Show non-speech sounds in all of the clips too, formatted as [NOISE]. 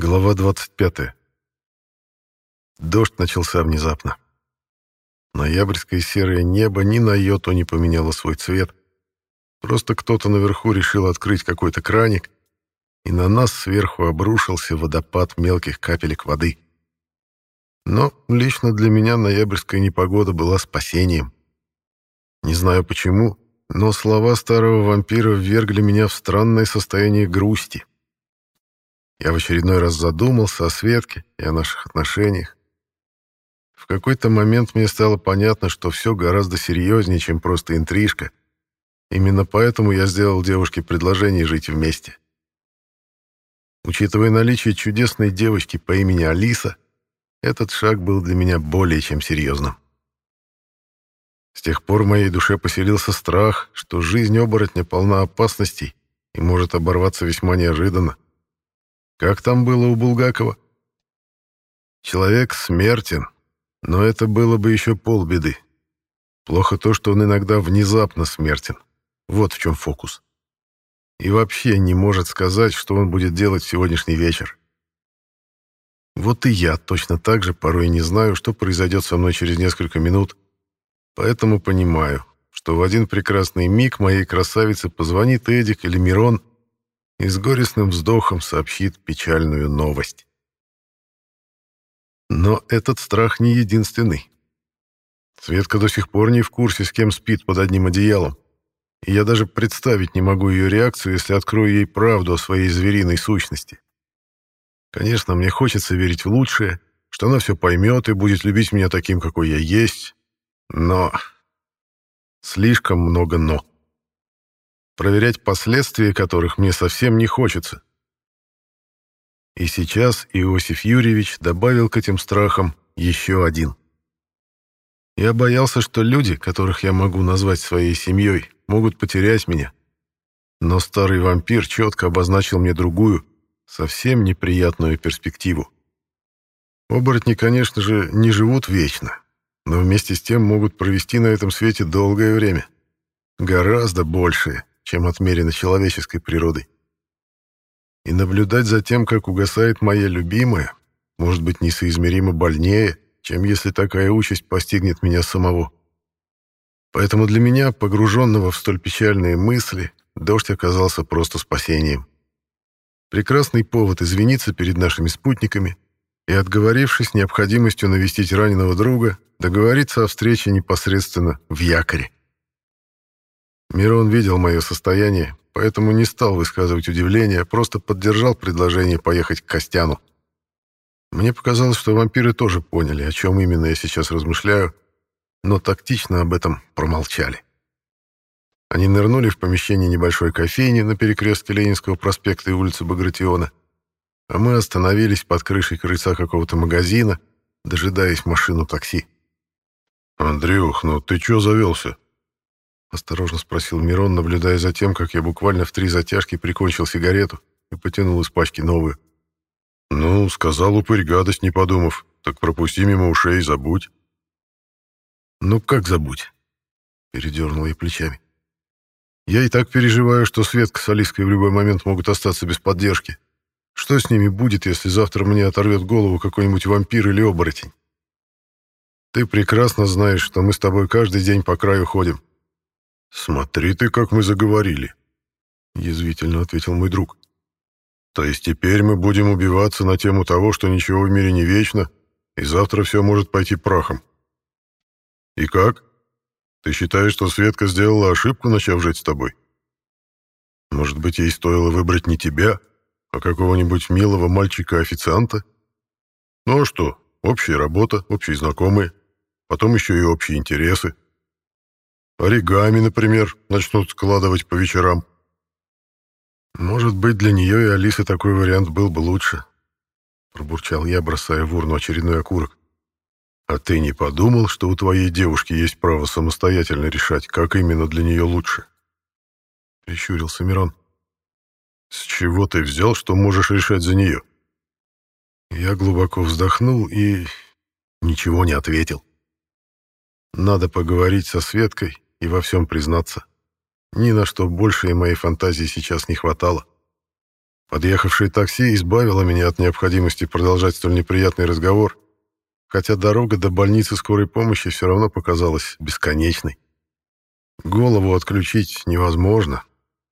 Глава 25. Дождь начался внезапно. Ноябрьское серое небо ни на йоту не поменяло свой цвет. Просто кто-то наверху решил открыть какой-то краник, и на нас сверху обрушился водопад мелких капелек воды. Но лично для меня ноябрьская непогода была спасением. Не знаю почему, но слова старого вампира ввергли меня в странное состояние грусти. Я в очередной раз задумался о Светке и о наших отношениях. В какой-то момент мне стало понятно, что все гораздо серьезнее, чем просто интрижка. Именно поэтому я сделал девушке предложение жить вместе. Учитывая наличие чудесной девочки по имени Алиса, этот шаг был для меня более чем серьезным. С тех пор в моей душе поселился страх, что жизнь оборотня полна опасностей и может оборваться весьма неожиданно. Как там было у Булгакова? Человек смертен, но это было бы еще полбеды. Плохо то, что он иногда внезапно смертен. Вот в чем фокус. И вообще не может сказать, что он будет делать в сегодняшний вечер. Вот и я точно так же порой не знаю, что произойдет со мной через несколько минут, поэтому понимаю, что в один прекрасный миг моей красавице позвонит Эдик или Мирон и с горестным вздохом сообщит печальную новость. Но этот страх не единственный. Светка до сих пор не в курсе, с кем спит под одним одеялом. И я даже представить не могу ее реакцию, если открою ей правду о своей звериной сущности. Конечно, мне хочется верить в лучшее, что она все поймет и будет любить меня таким, какой я есть, но... Слишком много «но» проверять последствия которых мне совсем не хочется. И сейчас Иосиф Юрьевич добавил к этим страхам еще один. Я боялся, что люди, которых я могу назвать своей семьей, могут потерять меня. Но старый вампир четко обозначил мне другую, совсем неприятную перспективу. Оборотни, конечно же, не живут вечно, но вместе с тем могут провести на этом свете долгое время. Гораздо большее чем отмерено человеческой природой. И наблюдать за тем, как угасает моя любимая, может быть несоизмеримо больнее, чем если такая участь постигнет меня самого. Поэтому для меня, погруженного в столь печальные мысли, дождь оказался просто спасением. Прекрасный повод извиниться перед нашими спутниками и, отговорившись необходимостью навестить раненого друга, договориться о встрече непосредственно в якоре. Мирон видел мое состояние, поэтому не стал высказывать удивление, просто поддержал предложение поехать к Костяну. Мне показалось, что вампиры тоже поняли, о чем именно я сейчас размышляю, но тактично об этом промолчали. Они нырнули в помещение небольшой кофейни на перекрестке Ленинского проспекта и улицы Багратиона, а мы остановились под крышей крыльца какого-то магазина, дожидаясь машину такси. «Андрюх, ну ты чё завелся?» — осторожно спросил Мирон, наблюдая за тем, как я буквально в три затяжки прикончил сигарету и потянул из пачки новую. «Ну, сказал упырь гадость, не подумав. Так пропусти мимо ушей и забудь». «Ну как забудь?» — передернул я плечами. «Я и так переживаю, что Светка с Алиской в любой момент могут остаться без поддержки. Что с ними будет, если завтра мне оторвет голову какой-нибудь вампир или оборотень? Ты прекрасно знаешь, что мы с тобой каждый день по краю ходим. «Смотри ты, как мы заговорили», — язвительно ответил мой друг. «То есть теперь мы будем убиваться на тему того, что ничего в мире не вечно, и завтра все может пойти прахом. И как? Ты считаешь, что Светка сделала ошибку, начав жить с тобой? Может быть, ей стоило выбрать не тебя, а какого-нибудь милого мальчика-официанта? Ну а что, общая работа, общие знакомые, потом еще и общие интересы». Оригами, например, начнут складывать по вечерам. Может быть, для нее и Алисы такой вариант был бы лучше. Пробурчал я, бросая в урну очередной окурок. А ты не подумал, что у твоей девушки есть право самостоятельно решать, как именно для нее лучше? Прищурился Мирон. С чего ты взял, что можешь решать за нее? Я глубоко вздохнул и ничего не ответил. Надо поговорить со Светкой и во всем признаться. Ни на что больше моей фантазии сейчас не хватало. Подъехавшее такси избавило меня от необходимости продолжать столь неприятный разговор, хотя дорога до больницы скорой помощи все равно показалась бесконечной. Голову отключить невозможно,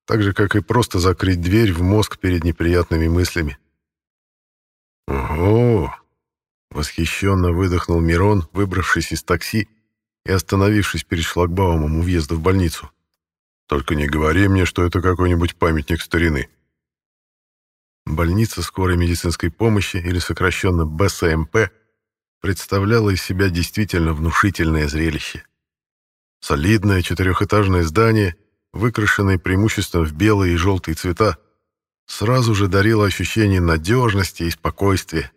так же, как и просто закрыть дверь в мозг перед неприятными мыслями. «Ого!» — восхищенно выдохнул Мирон, выбравшись из такси и остановившись перед шлагбаумом у въезда в больницу. «Только не говори мне, что это какой-нибудь памятник старины». Больница скорой медицинской помощи, или сокращенно БСМП, представляла из себя действительно внушительное зрелище. Солидное четырехэтажное здание, выкрашенное преимущественно в белые и желтые цвета, сразу же дарило ощущение надежности и спокойствия.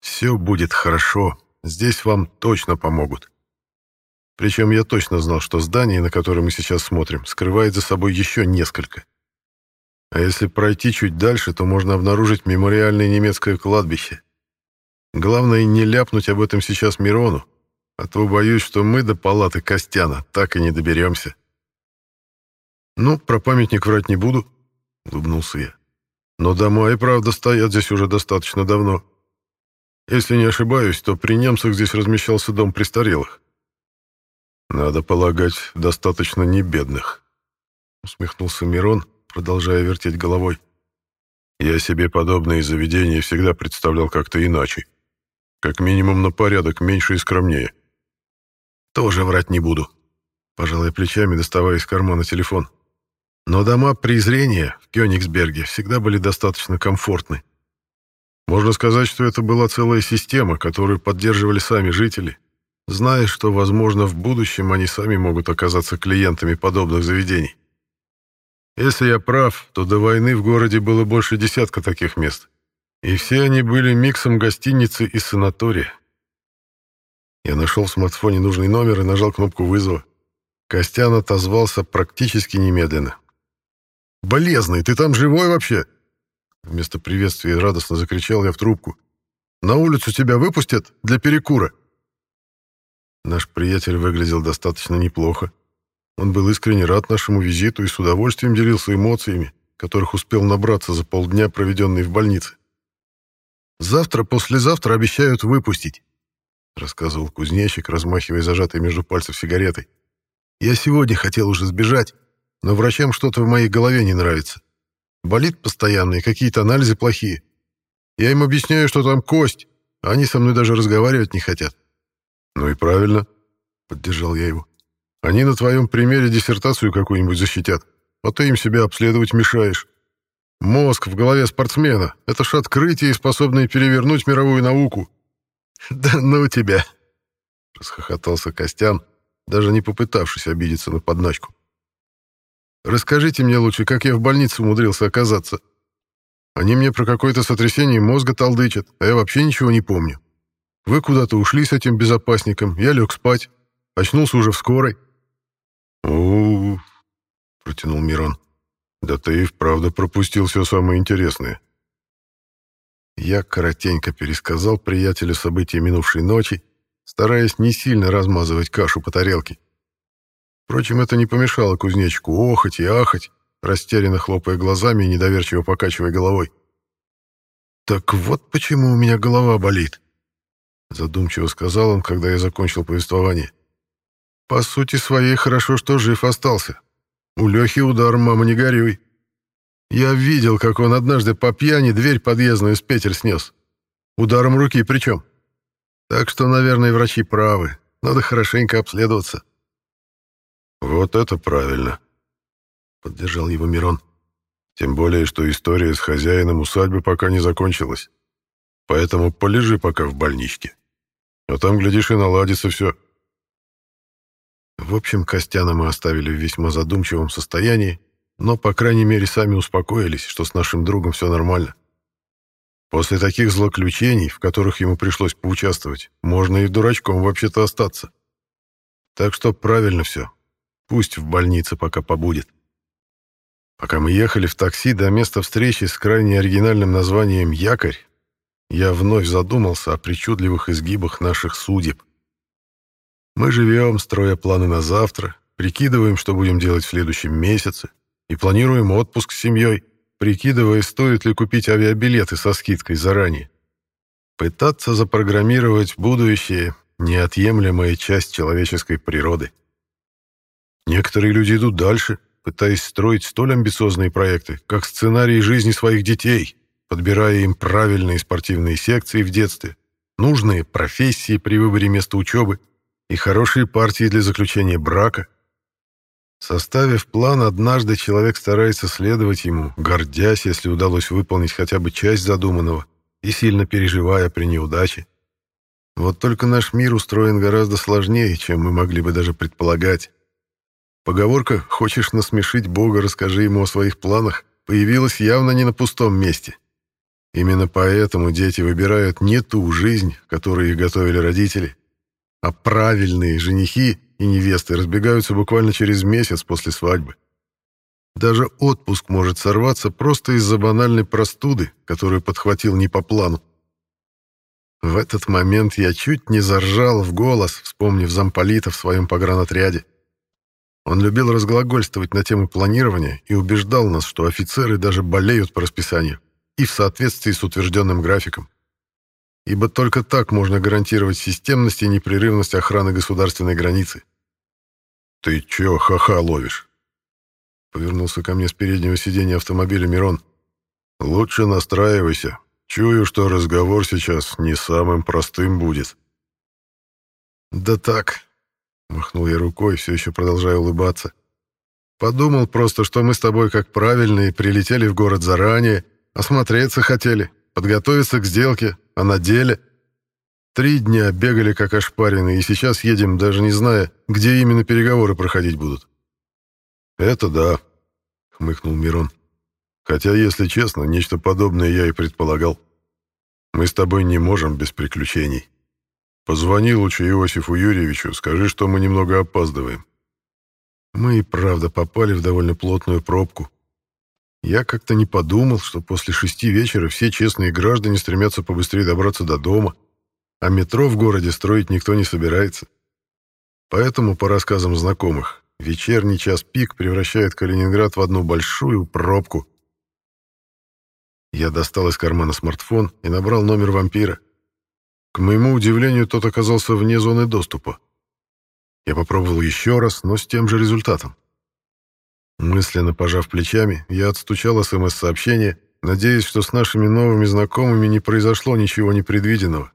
«Все будет хорошо, здесь вам точно помогут». Причем я точно знал, что здание, на которое мы сейчас смотрим, скрывает за собой еще несколько. А если пройти чуть дальше, то можно обнаружить мемориальное немецкое кладбище. Главное, не ляпнуть об этом сейчас Мирону, а то боюсь, что мы до палаты Костяна так и не доберемся. «Ну, про памятник врать не буду», — улыбнулся я. «Но дома и правда стоят здесь уже достаточно давно. Если не ошибаюсь, то при немцах здесь размещался дом престарелых». «Надо полагать, достаточно небедных», — усмехнулся Мирон, — продолжая вертеть головой. Я себе подобные заведения всегда представлял как-то иначе. Как минимум на порядок меньше и скромнее. Тоже врать не буду. Пожалуй, плечами, доставая из кармана телефон. Но дома презрения в Кёнигсберге всегда были достаточно комфортны. Можно сказать, что это была целая система, которую поддерживали сами жители, зная, что, возможно, в будущем они сами могут оказаться клиентами подобных заведений. Если я прав, то до войны в городе было больше десятка таких мест. И все они были миксом гостиницы и санатория. Я нашел в смартфоне нужный номер и нажал кнопку вызова. Костян отозвался практически немедленно. «Болезный, ты там живой вообще?» Вместо приветствия радостно закричал я в трубку. «На улицу тебя выпустят для перекура?» Наш приятель выглядел достаточно неплохо. Он был искренне рад нашему визиту и с удовольствием делился эмоциями, которых успел набраться за полдня, проведенные в больнице. «Завтра, послезавтра обещают выпустить», — рассказывал кузнечик, размахивая зажатой между пальцев сигаретой. «Я сегодня хотел уже сбежать, но врачам что-то в моей голове не нравится. Болит постоянно и какие-то анализы плохие. Я им объясняю, что там кость, а они со мной даже разговаривать не хотят». «Ну и правильно», — поддержал я его. Они на твоем примере диссертацию какую-нибудь защитят, а ты им себя обследовать мешаешь. Мозг в голове спортсмена — это ж открытие, способное перевернуть мировую науку. [LAUGHS] Да ну тебя! Расхохотался Костян, даже не попытавшись обидеться на подначку. Расскажите мне лучше, как я в больнице умудрился оказаться. Они мне про какое-то сотрясение мозга толдычат, а я вообще ничего не помню. Вы куда-то ушли с этим безопасником, я лег спать. Очнулся уже в скорой у протянул Мирон. «Да ты и вправду пропустил все самое интересное». Я коротенько пересказал приятелю события минувшей ночи, стараясь не сильно размазывать кашу по тарелке. Впрочем, это не помешало кузнечику охать и ахать, растерянно хлопая глазами и недоверчиво покачивая головой. «Так вот почему у меня голова болит», — задумчиво сказал он, когда я закончил повествование. По сути своей хорошо, что жив остался. У Лехи удар, мама, не горюй. Я видел, как он однажды по пьяни дверь подъездную с петель снес. Ударом руки причем. Так что, наверное, врачи правы. Надо хорошенько обследоваться. «Вот это правильно», — поддержал его Мирон. «Тем более, что история с хозяином усадьбы пока не закончилась. Поэтому полежи пока в больничке. А там, глядишь, и наладится все». В общем, Костяна мы оставили в весьма задумчивом состоянии, но, по крайней мере, сами успокоились, что с нашим другом все нормально. После таких злоключений, в которых ему пришлось поучаствовать, можно и дурачком вообще-то остаться. Так что правильно все. Пусть в больнице пока побудет. Пока мы ехали в такси до места встречи с крайне оригинальным названием «Якорь», я вновь задумался о причудливых изгибах наших судеб. Мы живем, строя планы на завтра, прикидываем, что будем делать в следующем месяце, и планируем отпуск с семьей, прикидывая, стоит ли купить авиабилеты со скидкой заранее. Пытаться запрограммировать будущее — неотъемлемая часть человеческой природы. Некоторые люди идут дальше, пытаясь строить столь амбициозные проекты, как сценарии жизни своих детей, подбирая им правильные спортивные секции в детстве, нужные профессии при выборе места учебы и хорошие партии для заключения брака. Составив план, однажды человек старается следовать ему, гордясь, если удалось выполнить хотя бы часть задуманного и сильно переживая при неудаче. Вот только наш мир устроен гораздо сложнее, чем мы могли бы даже предполагать. Поговорка «хочешь насмешить Бога, расскажи ему о своих планах» появилась явно не на пустом месте. Именно поэтому дети выбирают не ту жизнь, которую их готовили родители, а правильные женихи и невесты разбегаются буквально через месяц после свадьбы. Даже отпуск может сорваться просто из-за банальной простуды, которую подхватил не по плану. В этот момент я чуть не заржал в голос, вспомнив замполита в своем погранотряде. Он любил разглагольствовать на тему планирования и убеждал нас, что офицеры даже болеют по расписанию и в соответствии с утвержденным графиком. Ибо только так можно гарантировать системность и непрерывность охраны государственной границы. «Ты чё ха-ха ловишь?» Повернулся ко мне с переднего сиденья автомобиля Мирон. «Лучше настраивайся. Чую, что разговор сейчас не самым простым будет». «Да так», — махнул я рукой, все еще продолжая улыбаться. «Подумал просто, что мы с тобой, как правильные, прилетели в город заранее, Осмотреться хотели, подготовиться к сделке, а на деле... Три дня бегали как ошпаренные, и сейчас едем, даже не зная, где именно переговоры проходить будут. «Это да», — хмыкнул Мирон. «Хотя, если честно, нечто подобное я и предполагал. Мы с тобой не можем без приключений. Позвони лучше Иосифу Юрьевичу, скажи, что мы немного опаздываем». Мы и правда попали в довольно плотную пробку, я как-то не подумал, что после шести вечера все честные граждане стремятся побыстрее добраться до дома, а метро в городе строить никто не собирается. Поэтому, по рассказам знакомых, вечерний час пик превращает Калининград в одну большую пробку. Я достал из кармана смартфон и набрал номер вампира. К моему удивлению, тот оказался вне зоны доступа. Я попробовал еще раз, но с тем же результатом. Мысленно пожав плечами, я отстучал СМС-сообщение, надеясь, что с нашими новыми знакомыми не произошло ничего непредвиденного.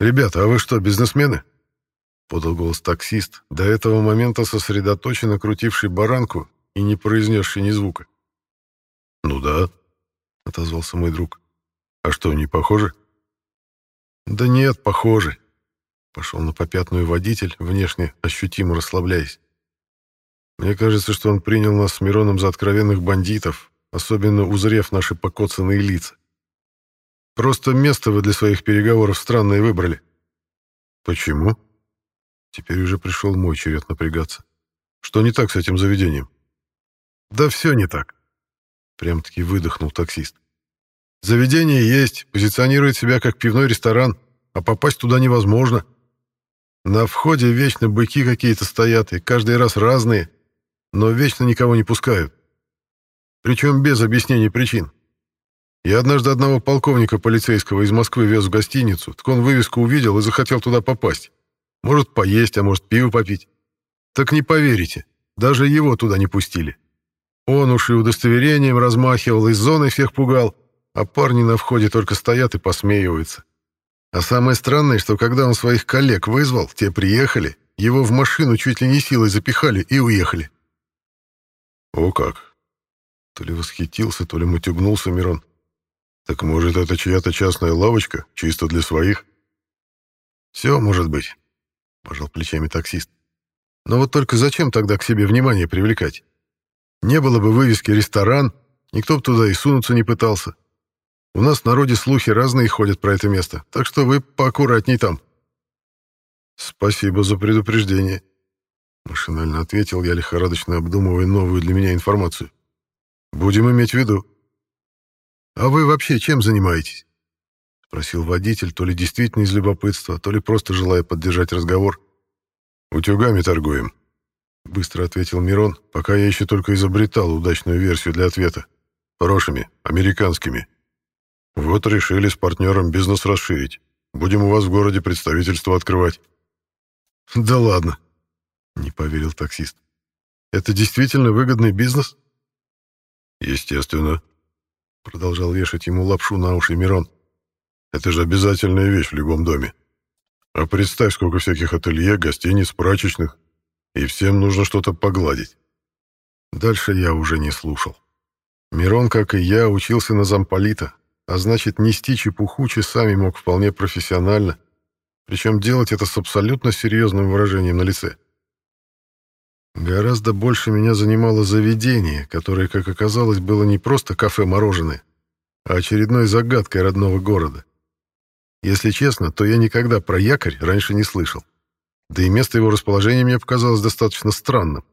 «Ребята, а вы что, бизнесмены?» — подал голос таксист, до этого момента сосредоточенно крутивший баранку и не произнесший ни звука. «Ну да», — отозвался мой друг. «А что, не похоже?» «Да нет, похоже», — пошел на попятную водитель, внешне ощутимо расслабляясь. Мне кажется, что он принял нас с Мироном за откровенных бандитов, особенно узрев наши покоцанные лица. Просто место вы для своих переговоров странное выбрали. Почему? Теперь уже пришел мой черед напрягаться. Что не так с этим заведением? Да все не так. Прям-таки выдохнул таксист. Заведение есть, позиционирует себя как пивной ресторан, а попасть туда невозможно. На входе вечно быки какие-то стоят, и каждый раз разные — но вечно никого не пускают. Причем без объяснений причин. Я однажды одного полковника полицейского из Москвы вез в гостиницу, так он вывеску увидел и захотел туда попасть. Может, поесть, а может, пиво попить. Так не поверите, даже его туда не пустили. Он уж и удостоверением размахивал, из зоны всех пугал, а парни на входе только стоят и посмеиваются. А самое странное, что когда он своих коллег вызвал, те приехали, его в машину чуть ли не силой запихали и уехали. «О как!» То ли восхитился, то ли мутюгнулся Мирон. «Так может, это чья-то частная лавочка, чисто для своих?» «Все может быть», — пожал плечами таксист. «Но вот только зачем тогда к себе внимание привлекать? Не было бы вывески «ресторан», никто бы туда и сунуться не пытался. У нас в народе слухи разные ходят про это место, так что вы поаккуратней там». «Спасибо за предупреждение», Машинально ответил я, лихорадочно обдумывая новую для меня информацию. «Будем иметь в виду». «А вы вообще чем занимаетесь?» Спросил водитель, то ли действительно из любопытства, то ли просто желая поддержать разговор. «Утюгами торгуем», — быстро ответил Мирон, пока я еще только изобретал удачную версию для ответа. «Хорошими, американскими. Вот решили с партнером бизнес расширить. Будем у вас в городе представительство открывать». «Да ладно», — не поверил таксист. «Это действительно выгодный бизнес?» «Естественно», — продолжал вешать ему лапшу на уши Мирон. «Это же обязательная вещь в любом доме. А представь, сколько всяких ателье, гостиниц, прачечных. И всем нужно что-то погладить». Дальше я уже не слушал. Мирон, как и я, учился на замполита, а значит, нести чепуху часами мог вполне профессионально, причем делать это с абсолютно серьезным выражением на лице. Гораздо больше меня занимало заведение, которое, как оказалось, было не просто кафе-мороженое, а очередной загадкой родного города. Если честно, то я никогда про якорь раньше не слышал. Да и место его расположения мне показалось достаточно странным.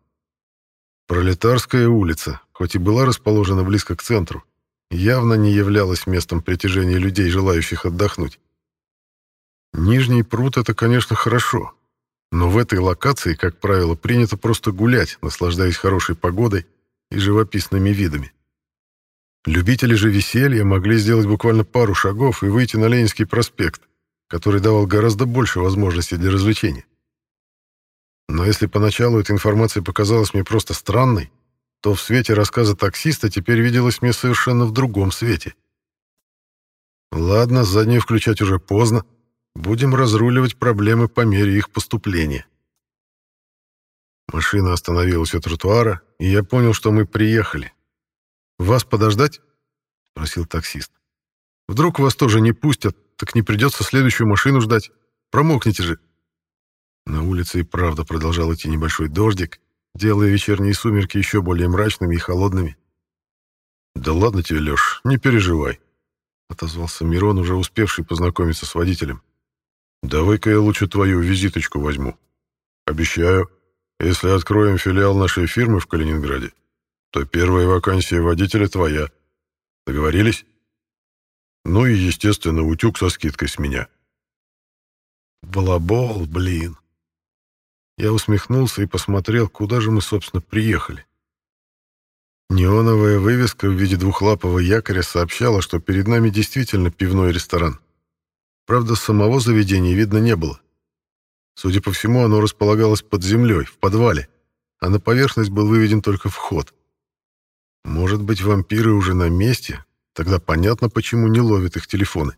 Пролетарская улица, хоть и была расположена близко к центру, явно не являлась местом притяжения людей, желающих отдохнуть. Нижний пруд — это, конечно, хорошо, но в этой локации, как правило, принято просто гулять, наслаждаясь хорошей погодой и живописными видами. Любители же веселья могли сделать буквально пару шагов и выйти на Ленинский проспект, который давал гораздо больше возможностей для развлечения. Но если поначалу эта информация показалась мне просто странной, то в свете рассказа таксиста теперь виделась мне совершенно в другом свете. Ладно, заднюю включать уже поздно, Будем разруливать проблемы по мере их поступления. Машина остановилась у тротуара, и я понял, что мы приехали. «Вас подождать?» — спросил таксист. «Вдруг вас тоже не пустят, так не придется следующую машину ждать. Промокнете же». На улице и правда продолжал идти небольшой дождик, делая вечерние сумерки еще более мрачными и холодными. «Да ладно тебе, Леш, не переживай», — отозвался Мирон, уже успевший познакомиться с водителем. Давай-ка я лучше твою визиточку возьму. Обещаю, если откроем филиал нашей фирмы в Калининграде, то первая вакансия водителя твоя. Договорились? Ну и, естественно, утюг со скидкой с меня. Балабол, блин. Я усмехнулся и посмотрел, куда же мы, собственно, приехали. Неоновая вывеска в виде двухлапого якоря сообщала, что перед нами действительно пивной ресторан. Правда, самого заведения видно не было. Судя по всему, оно располагалось под землей, в подвале, а на поверхность был выведен только вход. Может быть, вампиры уже на месте? Тогда понятно, почему не ловят их телефоны.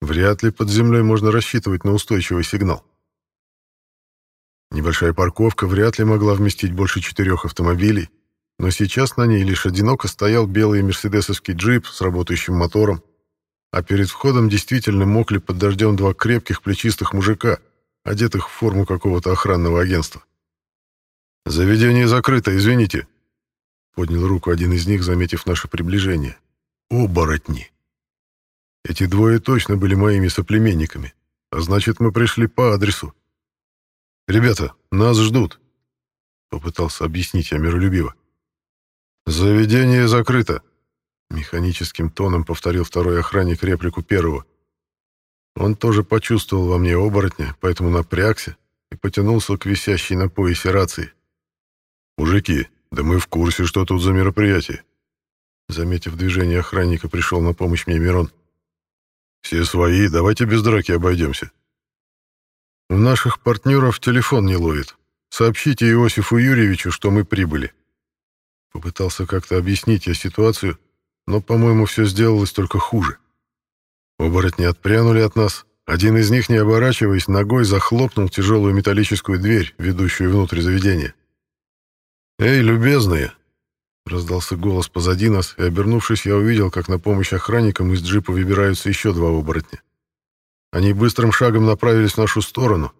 Вряд ли под землей можно рассчитывать на устойчивый сигнал. Небольшая парковка вряд ли могла вместить больше четырех автомобилей, но сейчас на ней лишь одиноко стоял белый мерседесовский джип с работающим мотором, а перед входом действительно мокли под дождем два крепких плечистых мужика, одетых в форму какого-то охранного агентства. «Заведение закрыто, извините», — поднял руку один из них, заметив наше приближение. «Оборотни!» Эти двое точно были моими соплеменниками, а значит, мы пришли по адресу. «Ребята, нас ждут», — попытался объяснить я миролюбиво. «Заведение закрыто», Механическим тоном повторил второй охранник реплику первого. Он тоже почувствовал во мне оборотня, поэтому напрягся и потянулся к висящей на поясе рации. «Мужики, да мы в курсе, что тут за мероприятие». Заметив движение охранника, пришел на помощь мне Мирон. «Все свои, давайте без драки обойдемся». «У наших партнеров телефон не ловит. Сообщите Иосифу Юрьевичу, что мы прибыли». Попытался как-то объяснить я ситуацию, но, по-моему, все сделалось только хуже. Оборотни отпрянули от нас. Один из них, не оборачиваясь, ногой захлопнул тяжелую металлическую дверь, ведущую внутрь заведения. «Эй, любезные!» Раздался голос позади нас, и, обернувшись, я увидел, как на помощь охранникам из джипа выбираются еще два оборотня. Они быстрым шагом направились в нашу сторону,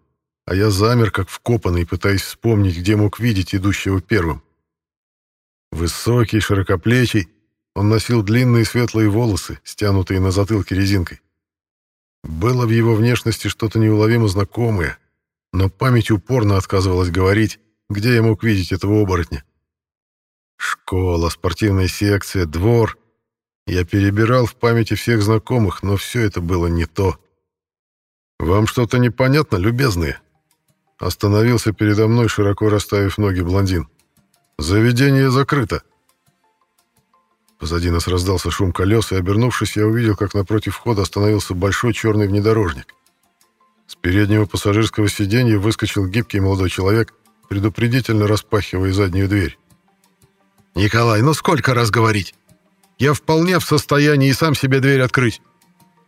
а я замер, как вкопанный, пытаясь вспомнить, где мог видеть идущего первым. Высокий, широкоплечий, он носил длинные светлые волосы, стянутые на затылке резинкой. Было в его внешности что-то неуловимо знакомое, но память упорно отказывалась говорить, где я мог видеть этого оборотня. Школа, спортивная секция, двор. Я перебирал в памяти всех знакомых, но все это было не то. «Вам что-то непонятно, любезные?» Остановился передо мной, широко расставив ноги блондин. «Заведение закрыто!» Позади нас раздался шум колес, и, обернувшись, я увидел, как напротив входа остановился большой черный внедорожник. С переднего пассажирского сиденья выскочил гибкий молодой человек, предупредительно распахивая заднюю дверь. «Николай, ну сколько раз говорить? Я вполне в состоянии и сам себе дверь открыть!»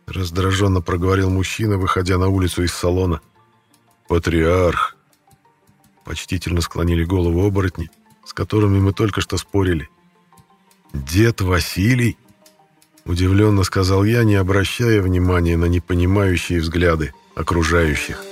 Раздраженно проговорил мужчина, выходя на улицу из салона. «Патриарх!» Почтительно склонили голову оборотни, с которыми мы только что спорили. «Дед Василий?» Удивленно сказал я, не обращая внимания на непонимающие взгляды окружающих.